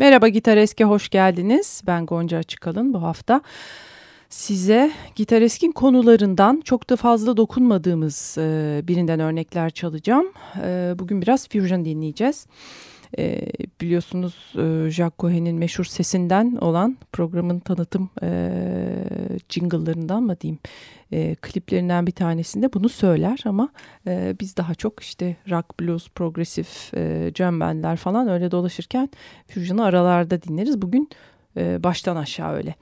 Merhaba Gitareske hoş geldiniz. Ben Gonca Açıkalın bu hafta size Gitaresk'in konularından çok da fazla dokunmadığımız birinden örnekler çalacağım. Bugün biraz fusion dinleyeceğiz. E, biliyorsunuz e, Jacques Cohen'in meşhur sesinden olan programın tanıtım e, jingle'larından mı diyeyim e, kliplerinden bir tanesinde bunu söyler ama e, biz daha çok işte rock, blues, progresif, e, jam bandler falan öyle dolaşırken fusion'ı aralarda dinleriz. Bugün e, baştan aşağı öyle.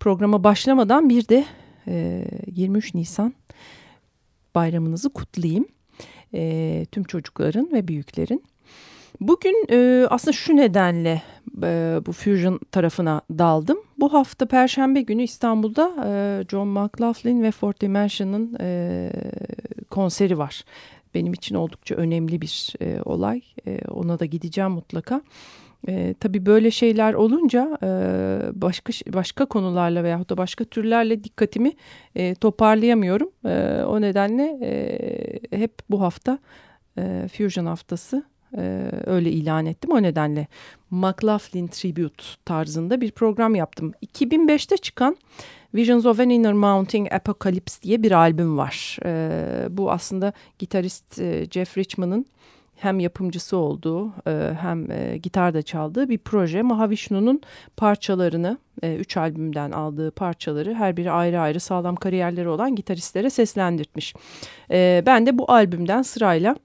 Programa başlamadan bir de e, 23 Nisan bayramınızı kutlayayım. E, tüm çocukların ve büyüklerin. Bugün e, aslında şu nedenle e, bu Fusion tarafına daldım. Bu hafta Perşembe günü İstanbul'da e, John McLaughlin ve Fourth Dimension'ın e, konseri var. Benim için oldukça önemli bir e, olay. E, ona da gideceğim mutlaka. E, tabii böyle şeyler olunca e, başka başka konularla veyahut da başka türlerle dikkatimi e, toparlayamıyorum. E, o nedenle e, hep bu hafta e, Fusion haftası e, öyle ilan ettim. O nedenle McLaughlin Tribute tarzında bir program yaptım. 2005'te çıkan Visions of an Inner Mounting Apocalypse diye bir albüm var. E, bu aslında gitarist e, Jeff Richman'ın hem yapımcısı olduğu e, hem e, gitar da çaldığı bir proje. Mahavishnu'nun parçalarını, e, üç albümden aldığı parçaları her biri ayrı ayrı sağlam kariyerleri olan gitaristlere seslendirtmiş. E, ben de bu albümden sırayla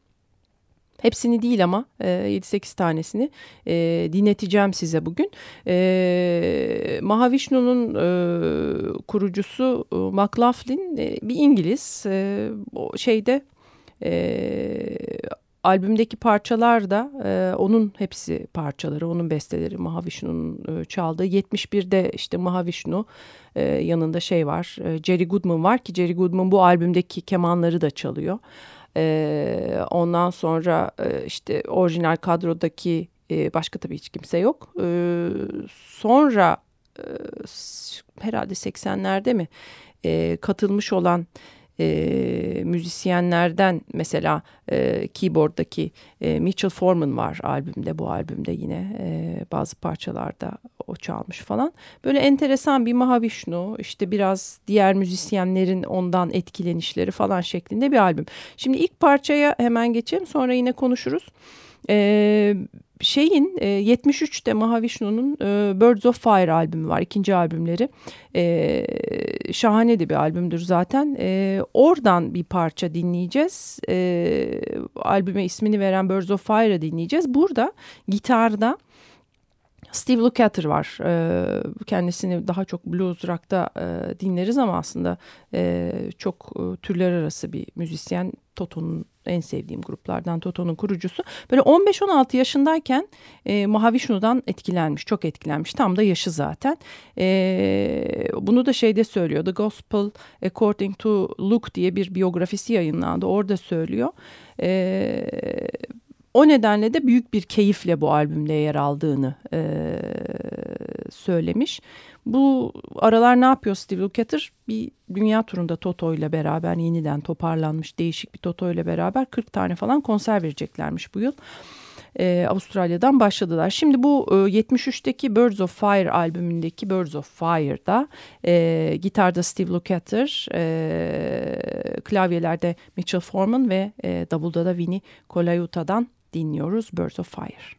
Hepsini değil ama e, 7-8 tanesini e, dinleteceğim size bugün. E, Mahavishnu'nun e, kurucusu e, McLaughlin e, bir İngiliz. E, o şeyde e, albümdeki parçalar da e, onun hepsi parçaları, onun besteleri Mahavishnu'nun e, çaldığı. 71'de işte Mahavishnu e, yanında şey var, e, Jerry Goodman var ki Jerry Goodman bu albümdeki kemanları da çalıyor. Ondan sonra e, işte orijinal kadrodaki e, başka tabii hiç kimse yok. E, sonra e, herhalde 80'lerde mi e, katılmış olan e, müzisyenlerden mesela e, keyboard'daki e, Mitchell Foreman var albümde bu albümde yine e, bazı parçalarda o çalmış falan. Böyle enteresan bir Mahavishnu işte biraz diğer müzisyenlerin ondan etkilenişleri falan şeklinde bir albüm. Şimdi ilk parçaya hemen geçelim sonra yine konuşuruz. Ee, şeyin e, 73'te Mahavishnu'nun e, Birds of Fire albümü var. ikinci albümleri. E, şahane de bir albümdür zaten. E, oradan bir parça dinleyeceğiz. E, albüme ismini veren Birds of Fire'ı dinleyeceğiz. Burada gitarda Steve Lukather var. E, kendisini daha çok blues rock'ta e, dinleriz ama aslında e, çok e, türler arası bir müzisyen. Toto'nun en sevdiğim gruplardan Toto'nun kurucusu. Böyle 15-16 yaşındayken e, Mahavishnu'dan etkilenmiş, çok etkilenmiş. Tam da yaşı zaten. E, bunu da şeyde söylüyor. The Gospel According to Luke diye bir biyografisi yayınlandı. Orada söylüyor. E, o nedenle de büyük bir keyifle bu albümde yer aldığını e, söylemiş. Bu aralar ne yapıyor Steve Lukather? Bir dünya turunda Toto ile beraber yeniden toparlanmış değişik bir Toto ile beraber 40 tane falan konser vereceklermiş bu yıl. Ee, Avustralya'dan başladılar. Şimdi bu e, 73'teki Birds of Fire albümündeki Birds of Fire'da e, gitarda Steve Lukather, e, klavyelerde Mitchell Foreman ve e, davulda da Vinnie Colaiuta'dan dinliyoruz Birds of Fire.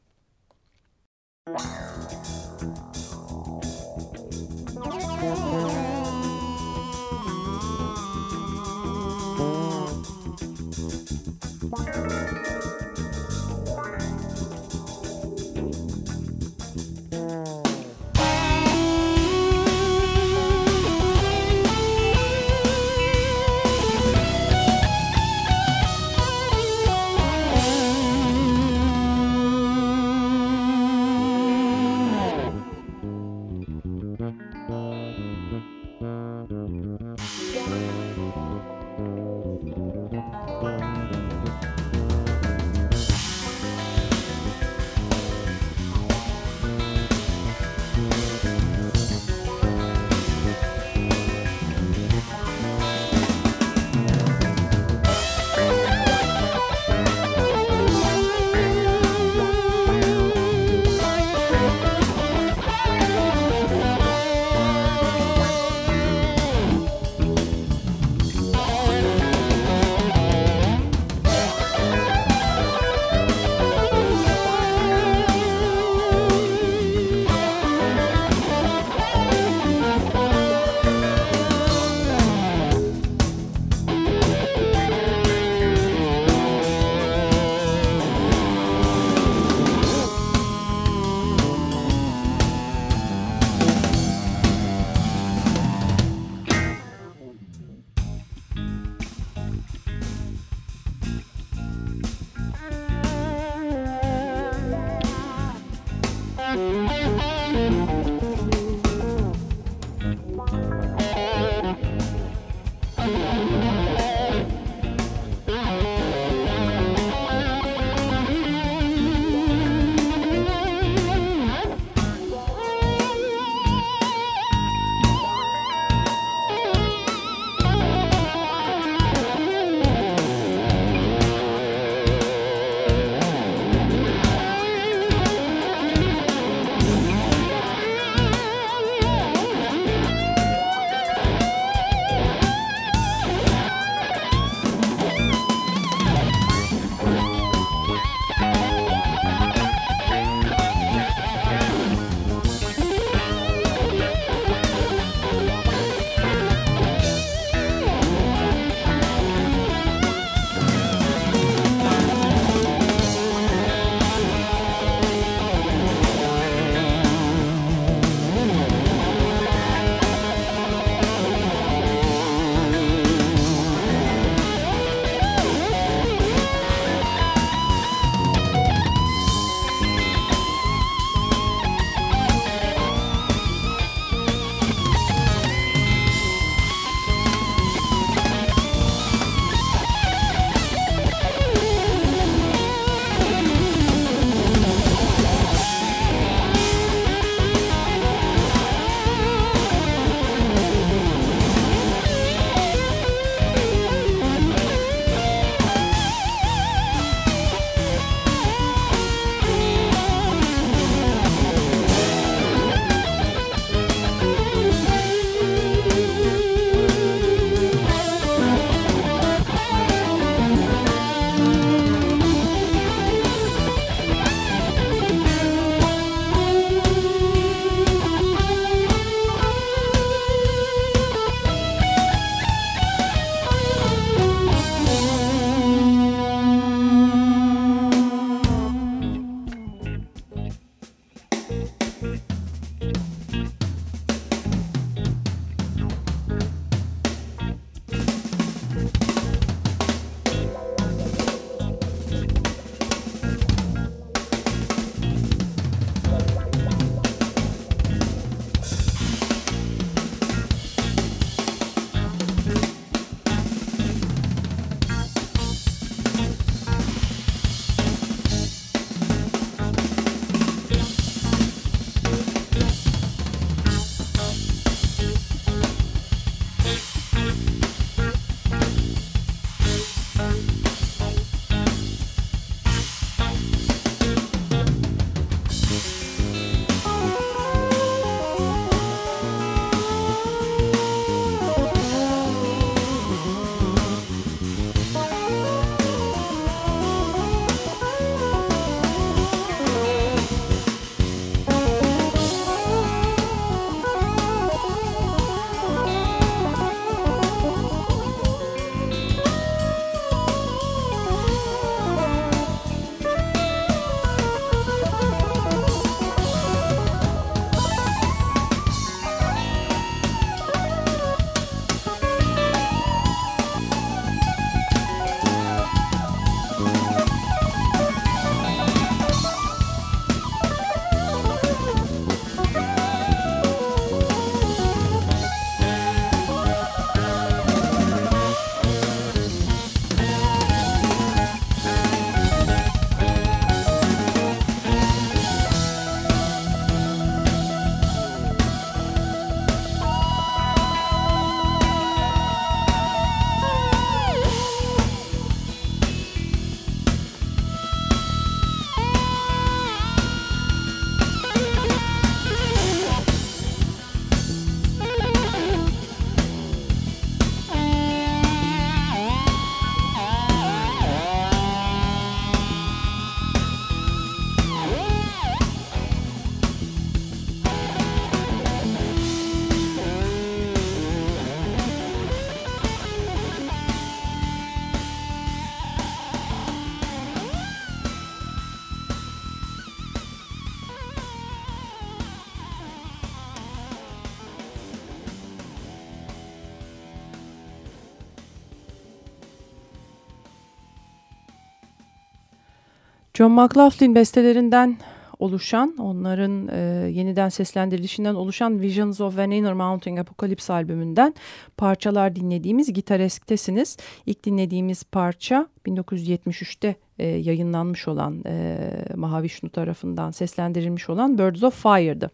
John McLaughlin bestelerinden oluşan, onların e, yeniden seslendirilişinden oluşan Visions of an Inner Mounting Apocalypse albümünden parçalar dinlediğimiz Gitaresk'tesiniz. İlk dinlediğimiz parça 1973'te e, yayınlanmış olan e, Mahavishnu tarafından seslendirilmiş olan Birds of Fire'dı.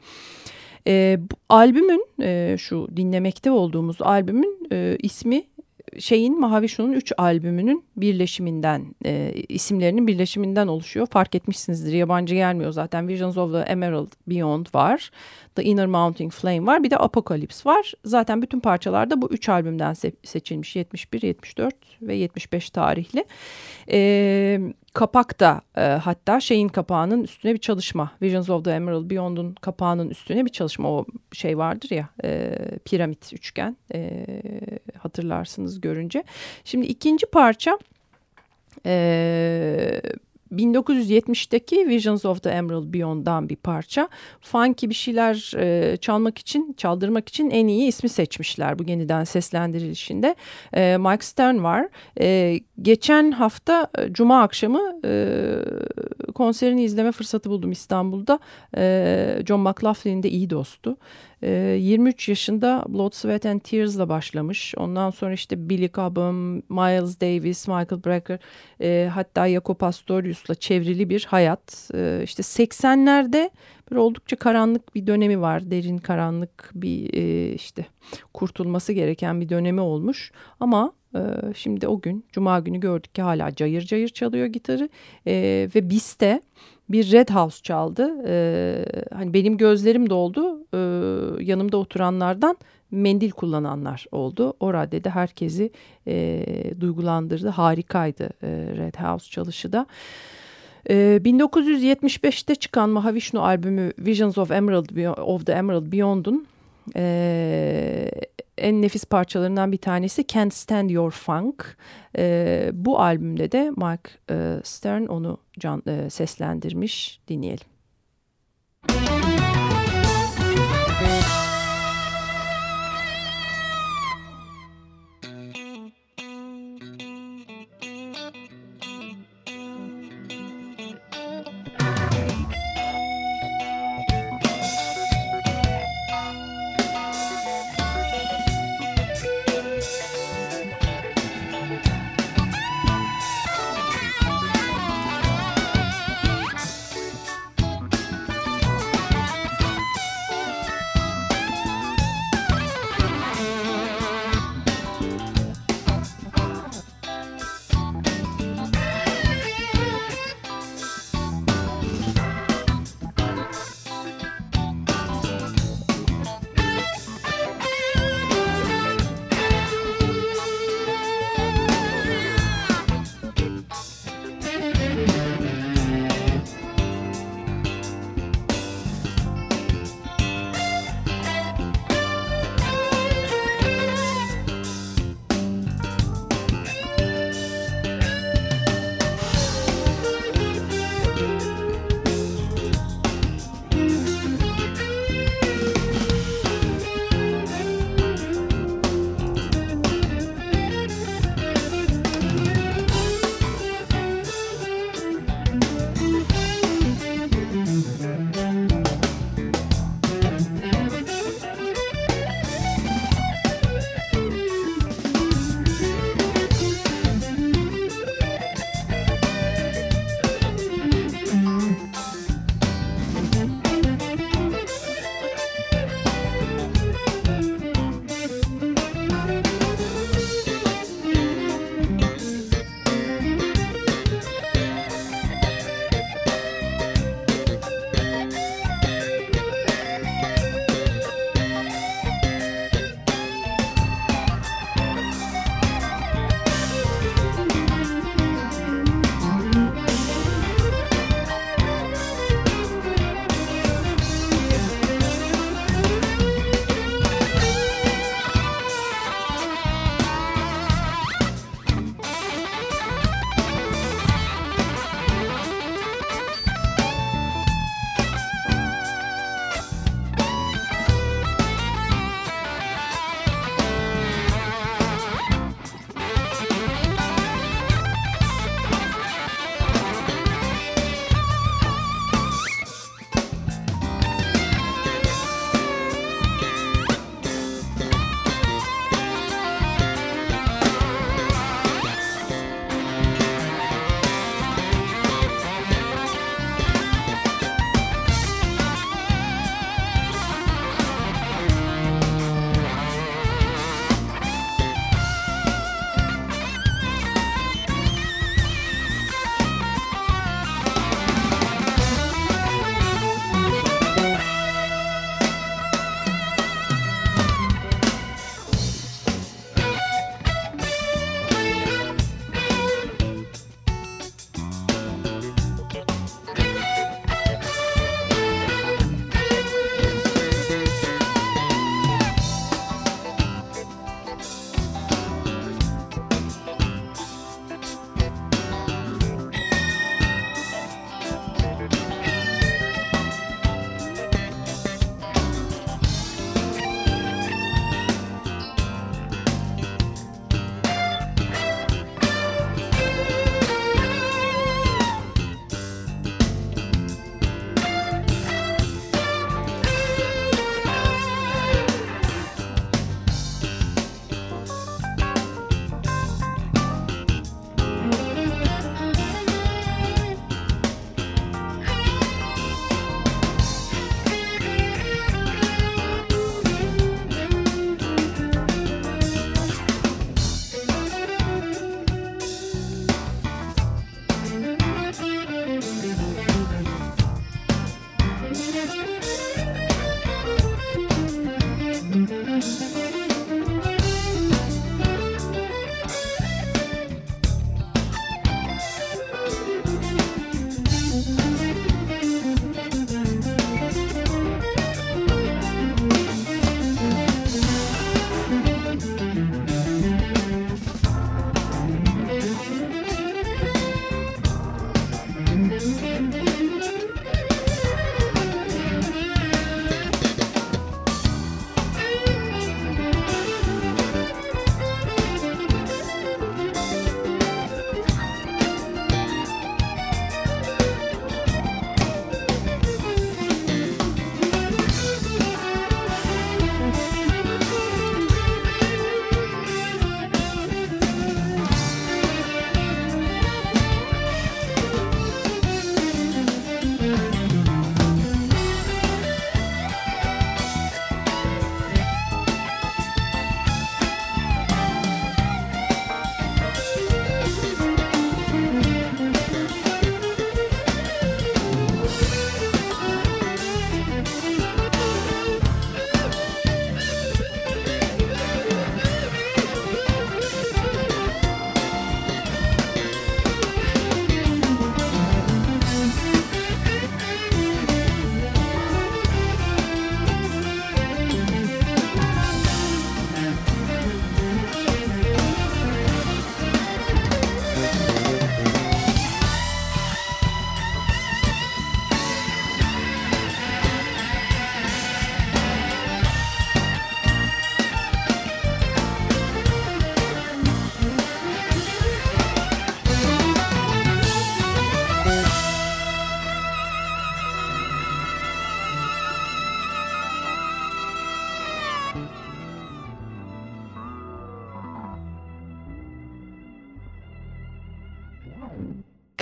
E, bu albümün e, şu dinlemekte olduğumuz albümün e, ismi şeyin Mahavishnu'nun üç albümünün birleşiminden, e, isimlerinin birleşiminden oluşuyor. Fark etmişsinizdir yabancı gelmiyor zaten. Visions of the Emerald Beyond var. The Inner Mounting Flame var. Bir de Apocalypse var. Zaten bütün parçalarda bu üç albümden se seçilmiş. 71, 74 ve 75 tarihli. E, kapak da e, hatta şeyin kapağının üstüne bir çalışma. Visions of the Emerald Beyond'un kapağının üstüne bir çalışma. O şey vardır ya e, piramit üçgen e, hatırlarsınız görünce. Şimdi ikinci parça... E, 1970'teki Visions of the Emerald Beyond'dan bir parça. Funky bir şeyler e, çalmak için, çaldırmak için en iyi ismi seçmişler bu yeniden seslendirilişinde. E, Mike Stern var. E, geçen hafta e, Cuma akşamı e, konserini izleme fırsatı buldum İstanbul'da. E, John McLaughlin'in de iyi dostu. 23 yaşında Blood, Sweat and Tears'la başlamış. Ondan sonra işte Billy Cobham, Miles Davis, Michael Brecker e, hatta Jaco Pastorius'la çevrili bir hayat. E, işte 80'lerde bir oldukça karanlık bir dönemi var. Derin karanlık bir e, işte kurtulması gereken bir dönemi olmuş. Ama e, şimdi o gün Cuma günü gördük ki hala cayır cayır çalıyor gitarı. E, ve Biste bir Red House çaldı. Ee, hani benim gözlerim doldu. Ee, yanımda oturanlardan mendil kullananlar oldu. O raddede herkesi e, duygulandırdı. Harikaydı e, Red House çalışı da. E, 1975'te çıkan Mahavishnu albümü Visions of Emerald of the Emerald Beyond'un en nefis parçalarından bir tanesi Can't Stand Your Funk. E, bu albümde de Mike e, Stern onu can, e, seslendirmiş. Dinleyelim.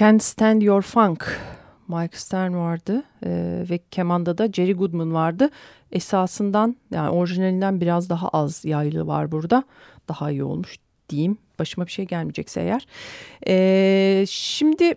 Can't Stand Your Funk. Mike Stern vardı e, ve kemanda da Jerry Goodman vardı. Esasından yani orijinalinden biraz daha az yaylı var burada. Daha iyi olmuş diyeyim. Başıma bir şey gelmeyecekse eğer. E, şimdi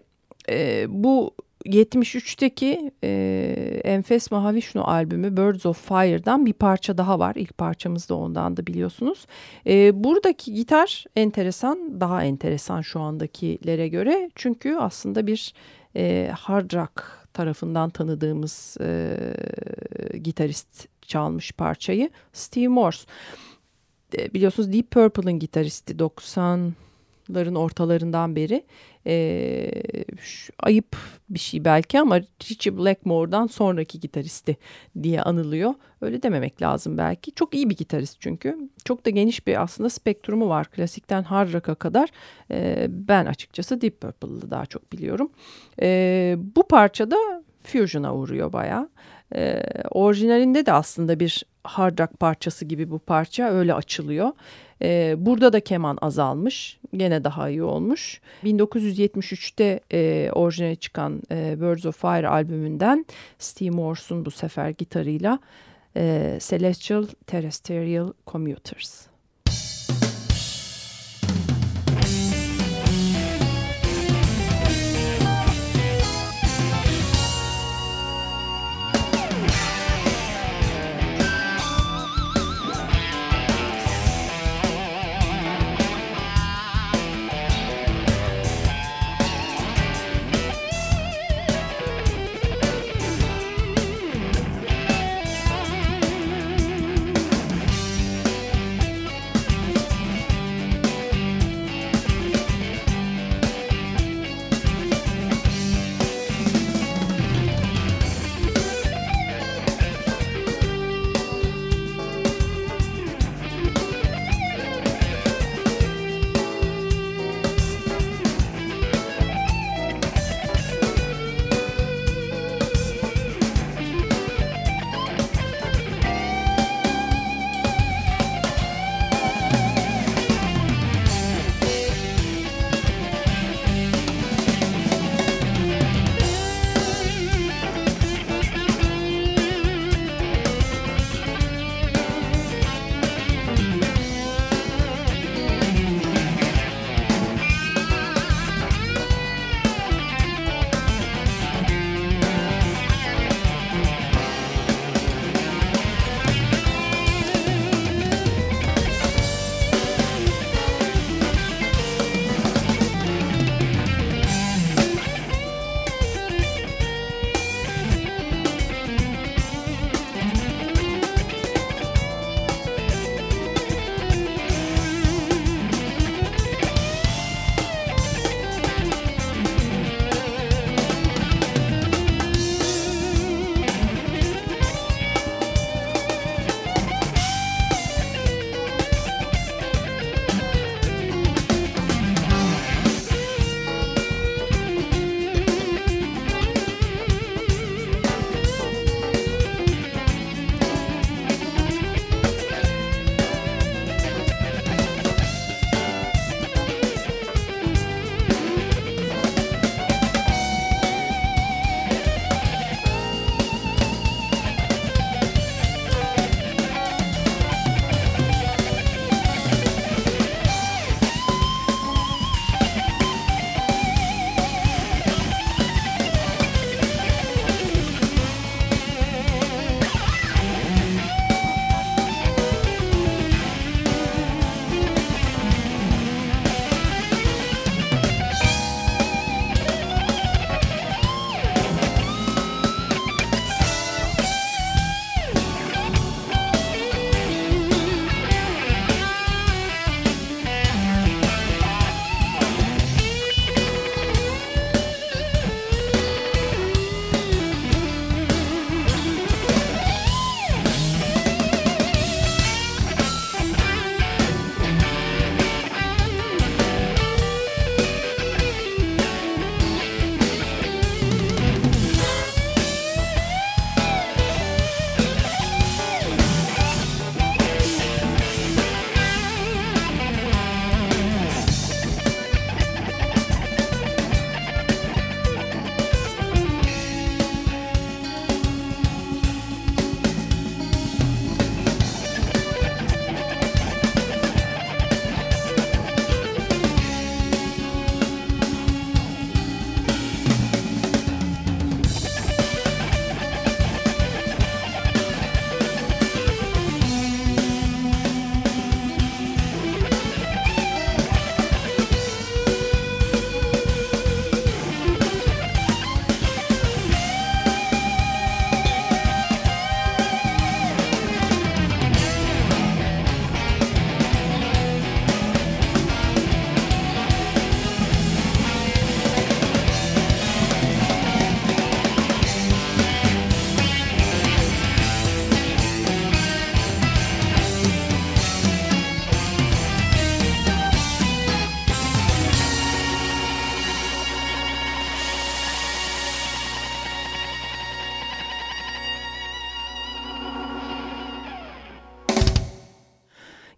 e, bu 73'teki e, Enfes Mahavishnu albümü Birds of Fire'dan bir parça daha var. İlk parçamız da ondan da biliyorsunuz. E, buradaki gitar enteresan, daha enteresan şu andakilere göre. Çünkü aslında bir e, hard rock tarafından tanıdığımız e, gitarist çalmış parçayı. Steve Morse. E, biliyorsunuz Deep Purple'ın gitaristi 90'ların ortalarından beri e, şu, ayıp bir şey belki ama Richie Blackmore'dan sonraki gitaristi diye anılıyor. Öyle dememek lazım belki. Çok iyi bir gitarist çünkü. Çok da geniş bir aslında spektrumu var. Klasikten hard rock'a kadar. E, ben açıkçası Deep Purple'ı daha çok biliyorum. E, bu parçada fusion'a uğruyor bayağı. E, orijinalinde de aslında bir hard rock parçası gibi bu parça öyle açılıyor. E, burada da keman azalmış. Gene daha iyi olmuş. 1973'te e, orijinali çıkan e, Birds of Fire albümünden Steve Morse'un bu sefer gitarıyla e, Celestial Terrestrial Commuters.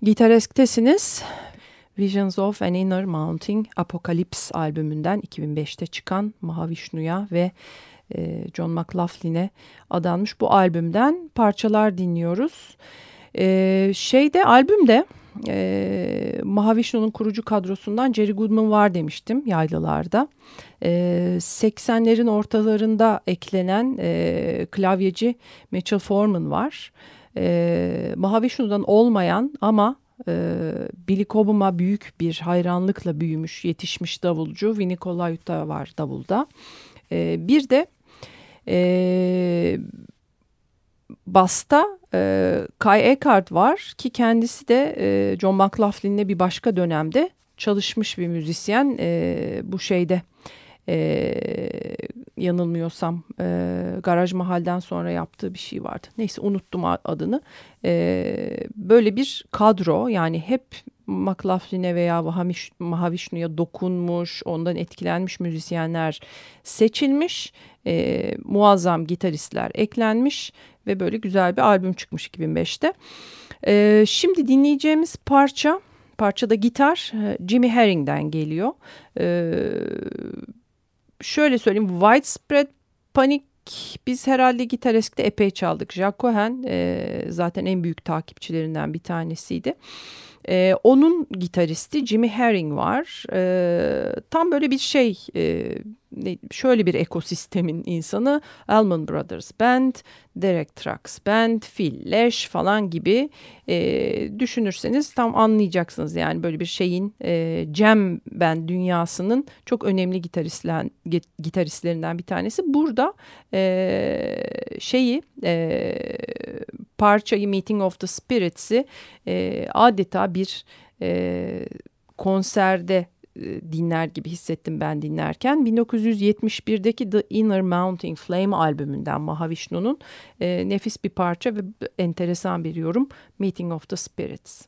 Gitaresk'tesiniz. Visions of an Inner Mounting Apocalypse albümünden 2005'te çıkan Mahavishnu'ya ve e, John McLaughlin'e adanmış bu albümden parçalar dinliyoruz. E, şeyde albümde e, Mahavishnu'nun kurucu kadrosundan Jerry Goodman var demiştim yaylılarda. E, 80'lerin ortalarında eklenen e, klavyeci Mitchell Foreman var. E, Mahavishnu'dan olmayan ama e, Billy Cobham'a büyük bir hayranlıkla büyümüş, yetişmiş davulcu Vinny Colaiuta var davulda. E, bir de e, Basta e, Kai Eckhart var ki kendisi de e, John McLaughlin'le bir başka dönemde çalışmış bir müzisyen e, bu şeyde e, yanılmıyorsam e, Garaj Mahal'den sonra yaptığı bir şey vardı. Neyse unuttum adını. E, böyle bir kadro yani hep McLaughlin'e veya Mahavishnu'ya dokunmuş, ondan etkilenmiş müzisyenler seçilmiş. E, muazzam gitaristler eklenmiş ve böyle güzel bir albüm çıkmış 2005'te. E, şimdi dinleyeceğimiz parça, parçada gitar Jimmy Herring'den geliyor. E, şöyle söyleyeyim Widespread Panic biz herhalde Gitaresk'te epey çaldık. Jack Cohen e, zaten en büyük takipçilerinden bir tanesiydi. E, onun gitaristi Jimmy Herring var. E, tam böyle bir şey e, şöyle bir ekosistemin insanı Allman Brothers Band, Derek Trucks Band, Phil Lesh falan gibi e, düşünürseniz tam anlayacaksınız. Yani böyle bir şeyin e, jam band dünyasının çok önemli gitaristler, gitaristlerinden bir tanesi. Burada e, şeyi e, parçayı Meeting of the Spirits'i e, adeta bir e, konserde e, dinler gibi hissettim ben dinlerken. 1971'deki The Inner Mounting Flame albümünden Mahavishnu'nun e, nefis bir parça ve enteresan bir yorum Meeting of the Spirits.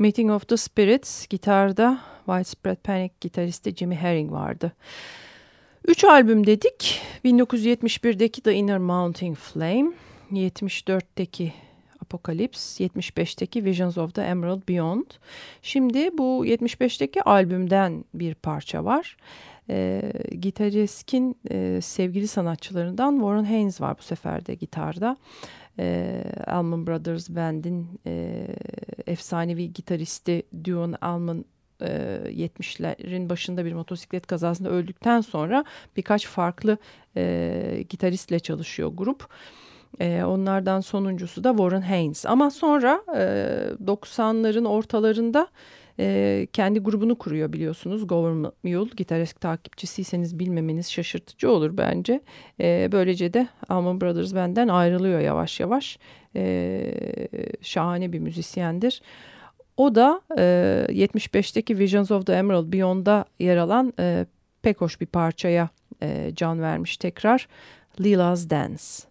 Meeting of the Spirits gitarda Widespread Panic gitaristi Jimmy Herring vardı. Üç albüm dedik. 1971'deki The Inner Mounting Flame, 74'teki Apocalypse, 75'teki Visions of the Emerald Beyond. Şimdi bu 75'teki albümden bir parça var. E, Gitarist'in e, sevgili sanatçılarından Warren Haynes var bu sefer de gitarda. E, Allman Brothers Band'in e, efsanevi gitaristi Duane Allman 70'lerin başında bir motosiklet kazasında öldükten sonra birkaç farklı e, gitaristle çalışıyor grup. E, onlardan sonuncusu da Warren Haynes. Ama sonra e, 90'ların ortalarında e, kendi grubunu kuruyor biliyorsunuz. Government Mule. Gitarist takipçisiyseniz bilmemeniz şaşırtıcı olur bence. E, böylece de Allman Brothers benden ayrılıyor yavaş yavaş. E, şahane bir müzisyendir. O da e, 75'teki Visions of the Emerald Beyond'da yer alan e, pek hoş bir parçaya e, can vermiş tekrar. Lila's Dance.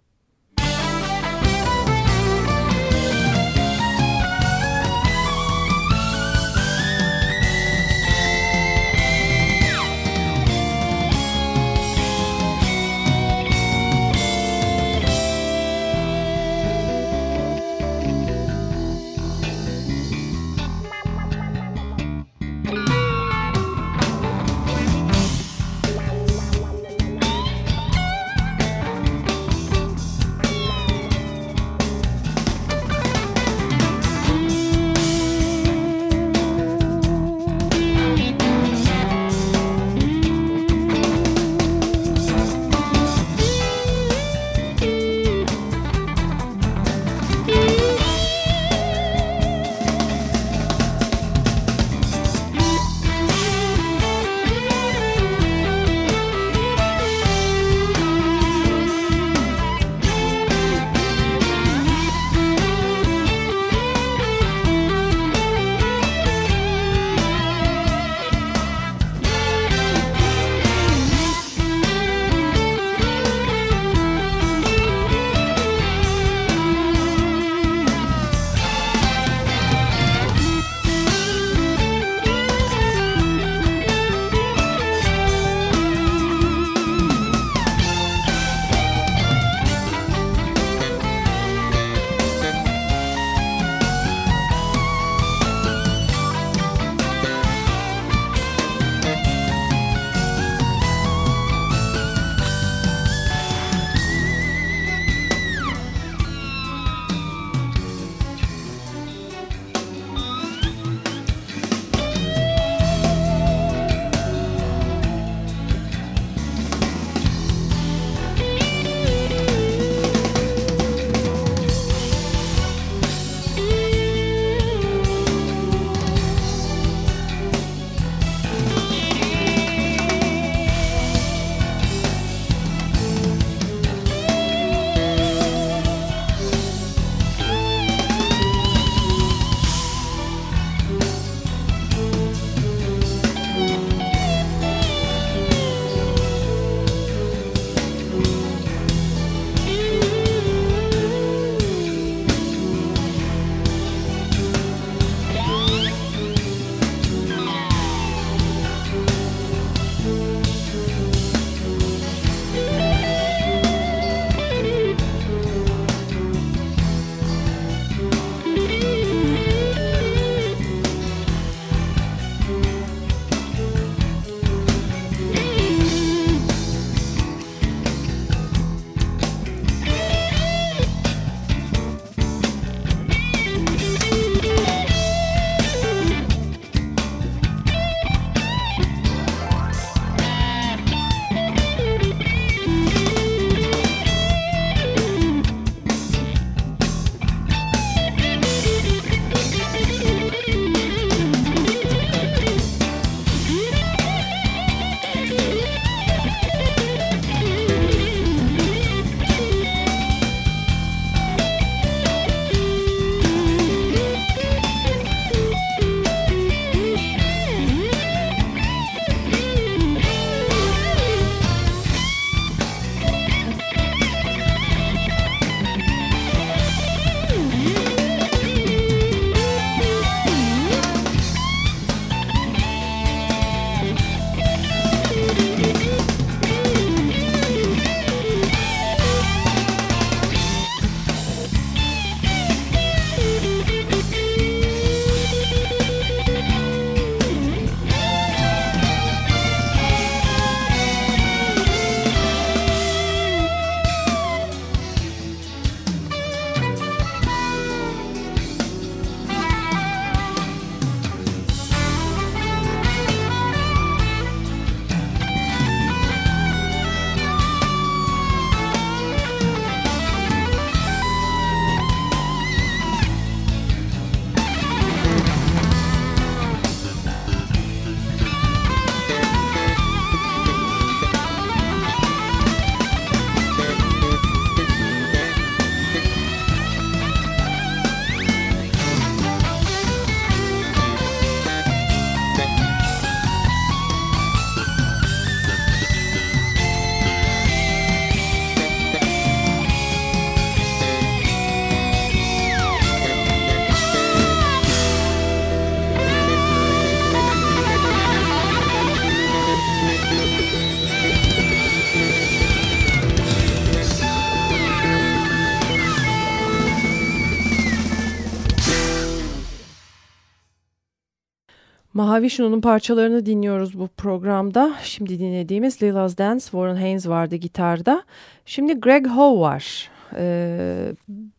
Mahavishnu'nun parçalarını dinliyoruz bu programda. Şimdi dinlediğimiz Lila's Dance, Warren Haynes vardı gitarda. Şimdi Greg Howe var. Ee,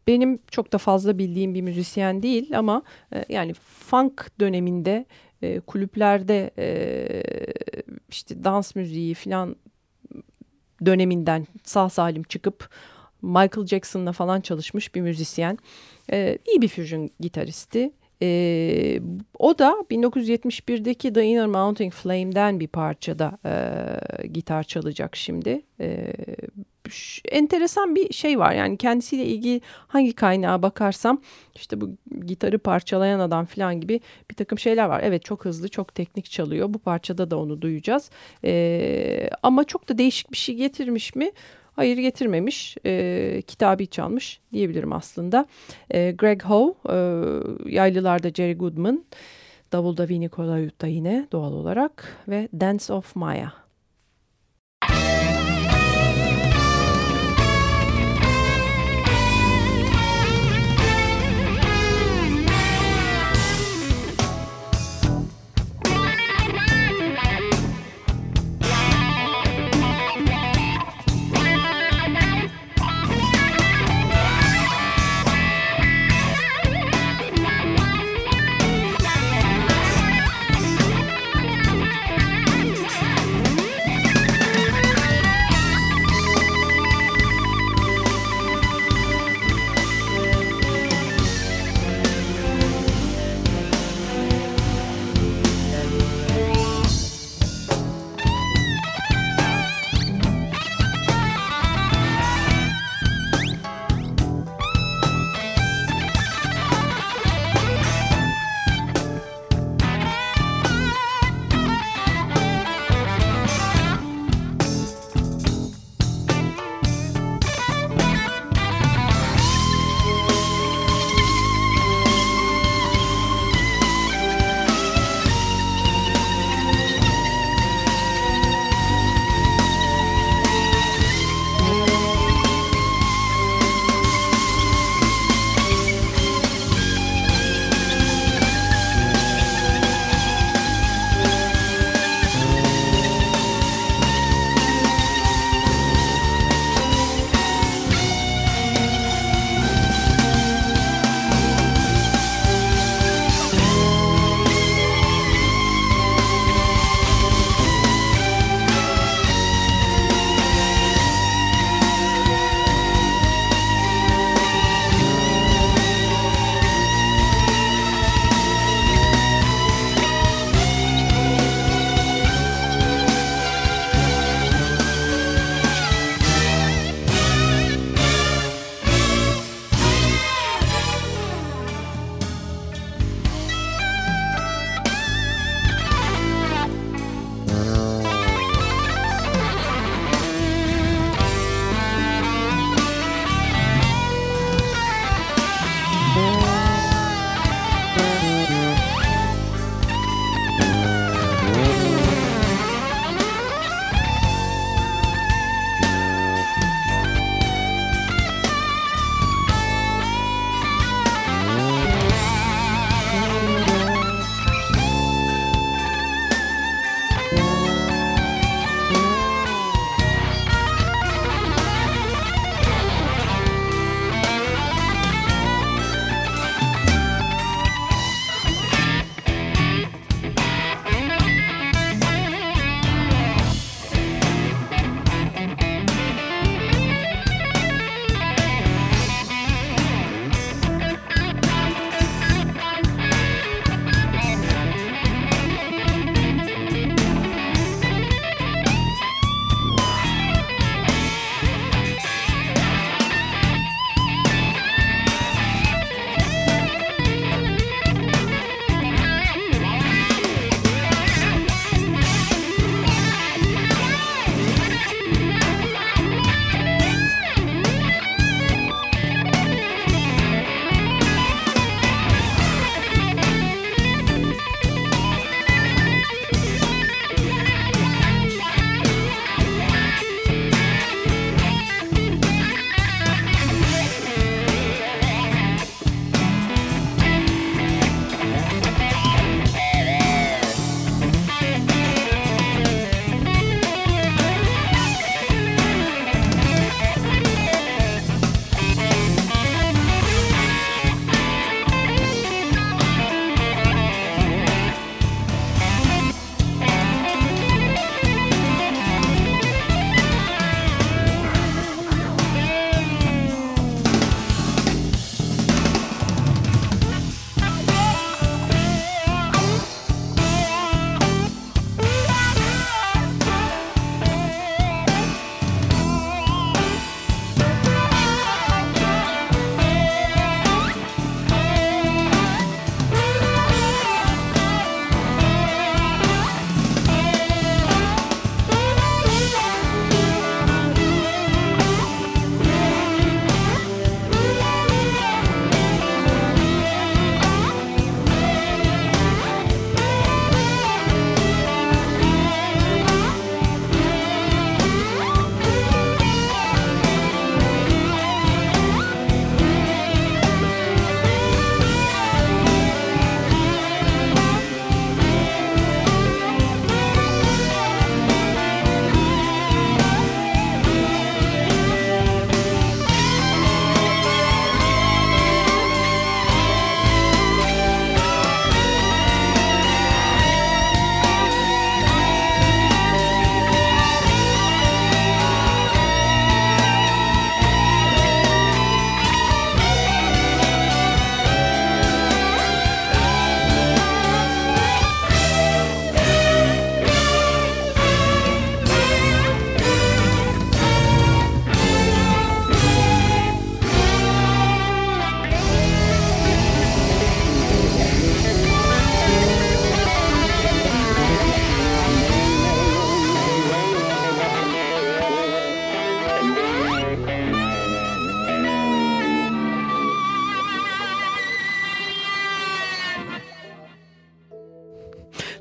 benim çok da fazla bildiğim bir müzisyen değil ama e, yani funk döneminde e, kulüplerde e, işte dans müziği falan döneminden sağ salim çıkıp Michael Jackson'la falan çalışmış bir müzisyen. E, iyi bir fusion gitaristi. E, o da 1971'deki The Inner Mounting Flame'den bir parçada e, gitar çalacak şimdi. E, enteresan bir şey var yani kendisiyle ilgili hangi kaynağa bakarsam işte bu gitarı parçalayan adam falan gibi bir takım şeyler var. Evet çok hızlı çok teknik çalıyor bu parçada da onu duyacağız e, ama çok da değişik bir şey getirmiş mi? Hayır getirmemiş, e, kitabı çalmış diyebilirim aslında. E, Greg Howe, e, yaylılarda Jerry Goodman, davulda Vinnie Colaiuta yine doğal olarak ve Dance of Maya.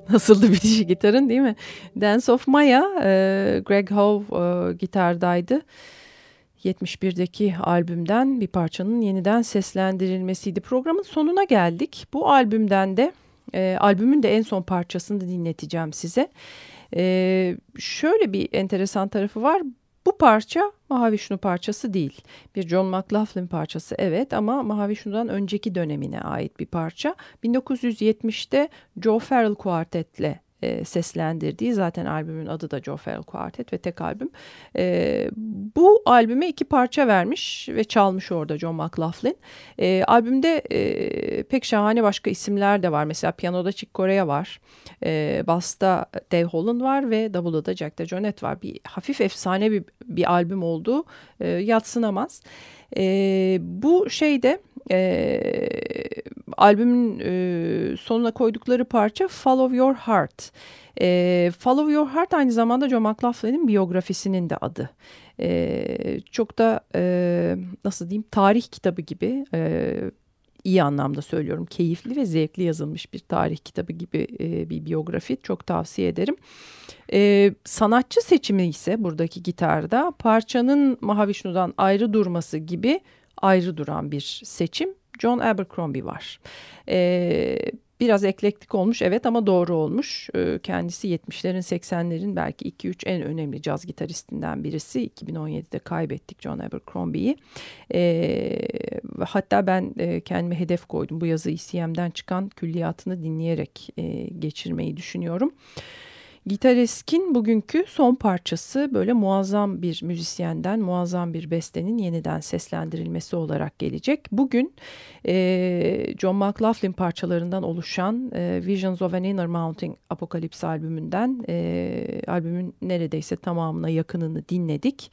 nasıldı bitişi gitarın değil mi? Dance of Maya, e, Greg Howe e, gitardaydı. 71'deki albümden bir parçanın yeniden seslendirilmesiydi. Programın sonuna geldik. Bu albümden de e, albümün de en son parçasını dinleteceğim size. E, şöyle bir enteresan tarafı var. Bu parça Mahavishnu parçası değil. Bir John McLaughlin parçası evet ama Mahavishnu'dan önceki dönemine ait bir parça. 1970'te Joe Farrell kuartetle e, seslendirdiği zaten albümün adı da Joe Farrell Quartet ve tek albüm. E, bu albüme iki parça vermiş ve çalmış orada John McLaughlin. E, albümde e, pek şahane başka isimler de var. Mesela piyanoda Chick Corea var. E, Bass'ta Dave Holland var ve Double'da da Jack DeJohnette var. Bir hafif efsane bir, bir albüm olduğu e, yatsınamaz. E, bu şeyde e, albümün e, sonuna koydukları parça Follow Your Heart. E, Follow Your Heart aynı zamanda Joe McLaughlin'in biyografisinin de adı. E, çok da e, nasıl diyeyim tarih kitabı gibi e, iyi anlamda söylüyorum keyifli ve zevkli yazılmış bir tarih kitabı gibi e, bir biyografi çok tavsiye ederim. E, sanatçı seçimi ise buradaki gitarda parçanın Mahavishnu'dan ayrı durması gibi ayrı duran bir seçim. John Abercrombie var. E, biraz eklektik olmuş evet ama doğru olmuş. E, kendisi 70'lerin 80'lerin belki 2-3 en önemli caz gitaristinden birisi. 2017'de kaybettik John Abercrombie'yi. E, hatta ben e, kendime hedef koydum. Bu yazı ECM'den çıkan külliyatını dinleyerek e, geçirmeyi düşünüyorum. Gitaresk'in bugünkü son parçası böyle muazzam bir müzisyenden, muazzam bir bestenin yeniden seslendirilmesi olarak gelecek. Bugün e, John McLaughlin parçalarından oluşan e, Visions of an Inner Mounting Apocalypse albümünden e, albümün neredeyse tamamına yakınını dinledik.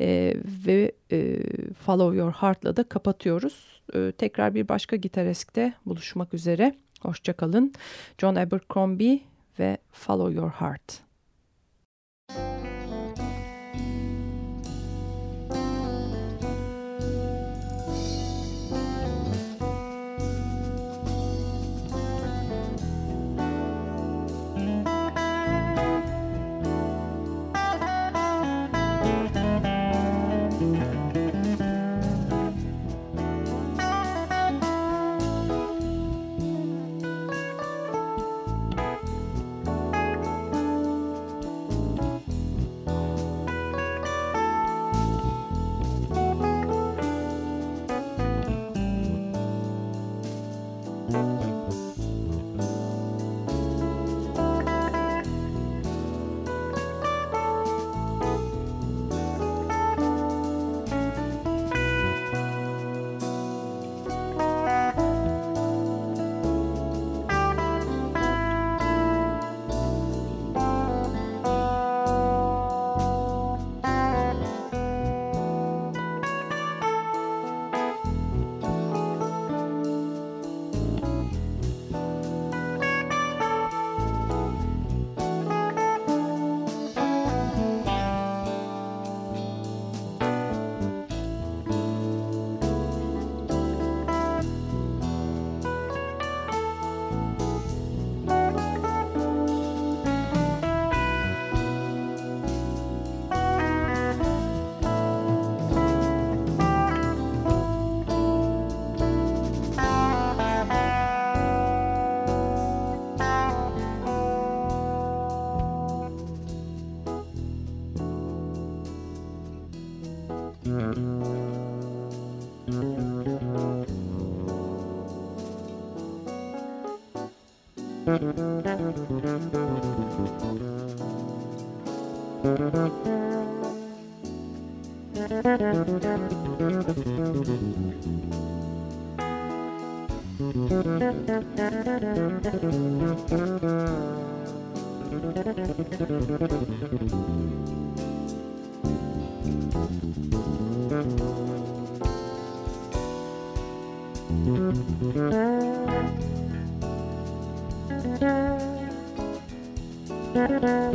E, ve e, Follow Your Heart'la da kapatıyoruz. E, tekrar bir başka Gitaresk'te buluşmak üzere. Hoşçakalın. John Abercrombie ve Follow Your Heart. Mm-hmm.